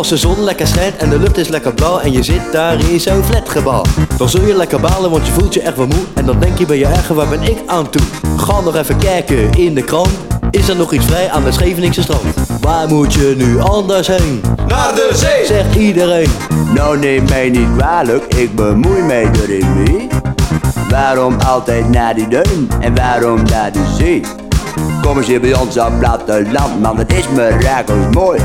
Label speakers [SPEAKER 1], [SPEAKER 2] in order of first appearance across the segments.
[SPEAKER 1] Als de zon lekker schijnt en de lucht is lekker blauw en je zit daar in zo'n flatgebouw. Dan zul je lekker balen, want je voelt je echt wel moe. En dan denk je bij je eigen, waar ben ik aan toe? Ga nog even kijken in de krant. Is er nog iets vrij aan de Scheveningse strand? Waar moet je nu anders heen?
[SPEAKER 2] Naar de zee!
[SPEAKER 1] Zegt iedereen.
[SPEAKER 3] Nou neem mij niet kwalijk, ik bemoei mij erin mee. Waarom altijd naar die duin en waarom naar de zee? Kom eens hier bij ons op platteland, man, het is mirakels mooi.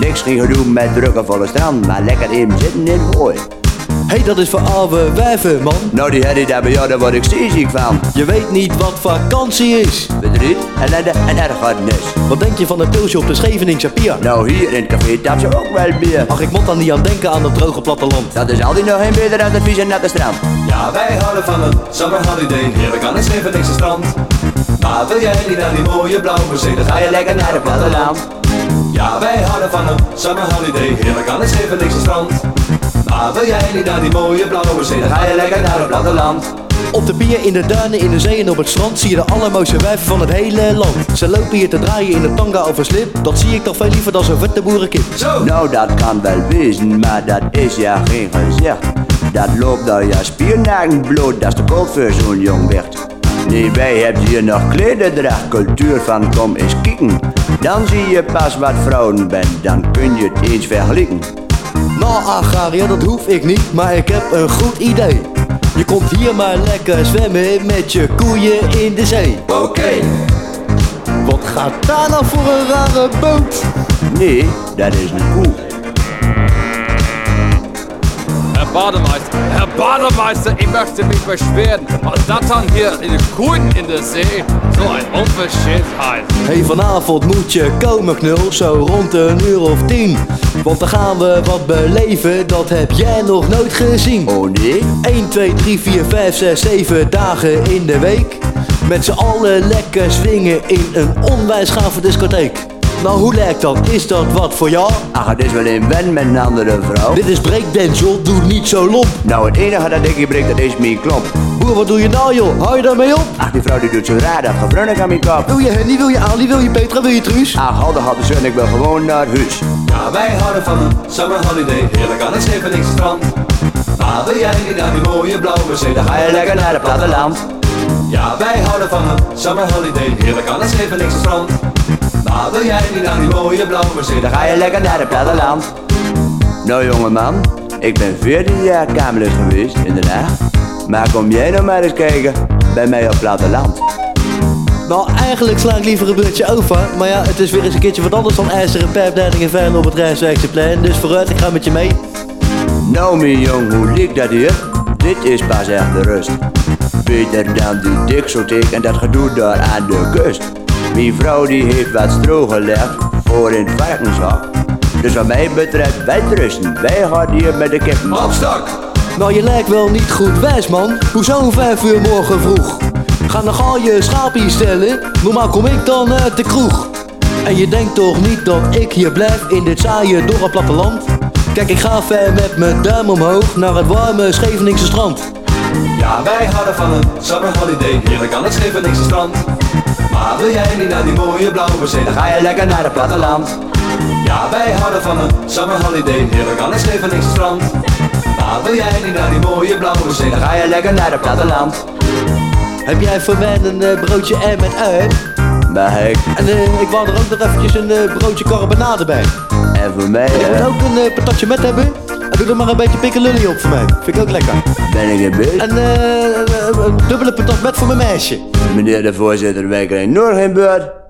[SPEAKER 3] Niks geen gedoe met drukke volle strand, maar lekker in zitten in mooi.
[SPEAKER 1] Hé, hey, dat is voor oude wijven, man.
[SPEAKER 3] Nou die herrie daar bij jou, daar word ik zeeziek van.
[SPEAKER 1] Je weet niet wat vakantie is.
[SPEAKER 3] Verdriet, ellende en ergernis.
[SPEAKER 1] Wat denk je van een pilsje op de Scheveningse pier?
[SPEAKER 3] Nou hier in het café tap ze ook wel bier.
[SPEAKER 1] Ach, ik moet dan niet aan denken aan dat droge platteland.
[SPEAKER 3] Dat is altijd nog geen beter dan het vieze natte strand.
[SPEAKER 2] Ja, wij houden van een summer holiday, heerlijk aan het Scheveningse strand. Maar wil jij niet naar die mooie blauwe zee, dan
[SPEAKER 3] Ga je lekker naar het platteland.
[SPEAKER 2] Ja, wij houden van een summer holiday, heerlijk aan het Scheveningse strand. Maar wil jij niet naar die mooie blauwe zee, dan
[SPEAKER 3] Ga je lekker naar het platteland.
[SPEAKER 1] Op de pier, in de duinen, in de zee en op het strand zie je de allermooiste wijven van het hele land. Ze lopen hier te draaien in de tanga of een slip. Dat zie ik toch veel liever dan zo'n vette boerenkip.
[SPEAKER 2] Zo!
[SPEAKER 3] Nou, dat kan wel wezen, maar dat is ja geen gezicht. Dat loopt nou ja spiernagen bloot, dat is te koud voor zo'n jong wicht. Nee, wij hebben hier nog klederdracht, cultuur van kom eens kieken. Dan zie je pas wat vrouwen bent, dan kun je het eens vergelijken.
[SPEAKER 1] Nou, Agaria, dat hoef ik niet, maar ik heb een goed idee. Je komt hier maar lekker zwemmen met je koeien in de zee.
[SPEAKER 2] Oké!
[SPEAKER 1] Wat gaat daar nou voor een rare boot?
[SPEAKER 3] Nee, dat is een koe.
[SPEAKER 4] Bademeister, Herr Bademeister, ich möchte mich beschweren. Was das dann hier in de Kuhn in der See? So ein Unverschämtheit.
[SPEAKER 1] Hey, vanavond moet je komen knul, zo rond een uur of tien. Want dan gaan we wat beleven, dat heb jij nog nooit gezien.
[SPEAKER 3] Oh nee?
[SPEAKER 1] 1, 2, 3, 4, 5, 6, 7 dagen in de week. Met z'n allen lekker swingen in een onwijs gave discotheek. Nou, hoe lijkt dat? Is dat wat voor jou?
[SPEAKER 3] Ach, het is wel een wen met een andere vrouw.
[SPEAKER 1] Dit is breakdance, joh. Doe niet zo lomp.
[SPEAKER 3] Nou, het enige dat ik hier breek, dat is mijn klomp.
[SPEAKER 1] Boer, wat doe je nou, joh? Hou je daarmee op?
[SPEAKER 3] Ach, die vrouw die doet zo raar, dat gebruinig aan mijn kop.
[SPEAKER 1] Wil je Henny, wil je Ali, wil je Petra, wil je Truus?
[SPEAKER 3] Ach, hadden had de zon, ik wil gewoon naar huis.
[SPEAKER 2] Ja, wij houden van een summer holiday, heerlijk aan het Scheveningse strand. Maar wil jij niet naar die mooie blauwe zee, dan
[SPEAKER 3] Ga je lekker naar het platteland.
[SPEAKER 2] Ja, wij houden van een summer holiday, heerlijk aan het Scheveningse strand. Maar wil jij niet naar die mooie blauwe zee, dan
[SPEAKER 3] ga je lekker naar het platteland. Nou jongeman, ik ben 14 jaar Kamerlid geweest in Den Haag. Maar kom jij nou maar eens kijken bij mij op platteland.
[SPEAKER 1] Nou, eigenlijk sla ik liever een beurtje over. Maar ja, het is weer eens een keertje wat anders dan ijzeren pijpleiding en op het Rijswijkse plein. Dus vooruit, ik ga met je mee.
[SPEAKER 3] Nou mijn jong, hoe liep dat hier? Dit is pas echt de rust. Beter dan die dikseltik en dat gedoe daar aan de kust. Mijn vrouw die heeft wat stro gelegd voor in het varkenshok. Dus wat mij betreft, wij rusten. Wij gaan hier met de kippen.
[SPEAKER 2] Opstak!
[SPEAKER 1] Nou, je lijkt wel niet goed wijs, man. Hoezo om vijf uur morgen vroeg? Ga nog al je schaapjes stellen. Normaal kom ik dan uit de kroeg. En je denkt toch niet dat ik hier blijf in dit saaie dorre platteland? Kijk, ik ga ver met mijn duim omhoog naar het warme Scheveningse strand.
[SPEAKER 2] Ja, wij houden van een summer holiday, heerlijk aan het Scheveningse strand. Wil jij niet naar die mooie blauwe zee, dan ga
[SPEAKER 3] je lekker naar het platteland.
[SPEAKER 2] Ja, wij houden van een summer holiday, heerlijk aan het Scheveningse strand. Maar wil jij niet naar die mooie blauwe zee, dan ga
[SPEAKER 3] je lekker naar het platteland.
[SPEAKER 1] Heb jij voor mij een eh, broodje ei met ui?
[SPEAKER 3] Ik,
[SPEAKER 1] En eh, ik wou er ook nog eventjes een eh, broodje carbonade bij.
[SPEAKER 3] en voor mij
[SPEAKER 1] Ik moet ook een patatje met hebben. En doe er maar een beetje pikkelully op voor mij. Vind ik ook lekker.
[SPEAKER 3] ben ik een beurt.
[SPEAKER 1] En eh, een dubbele patat met voor mijn meisje.
[SPEAKER 3] Meneer de voorzitter, wij krijgen nog geen beurt.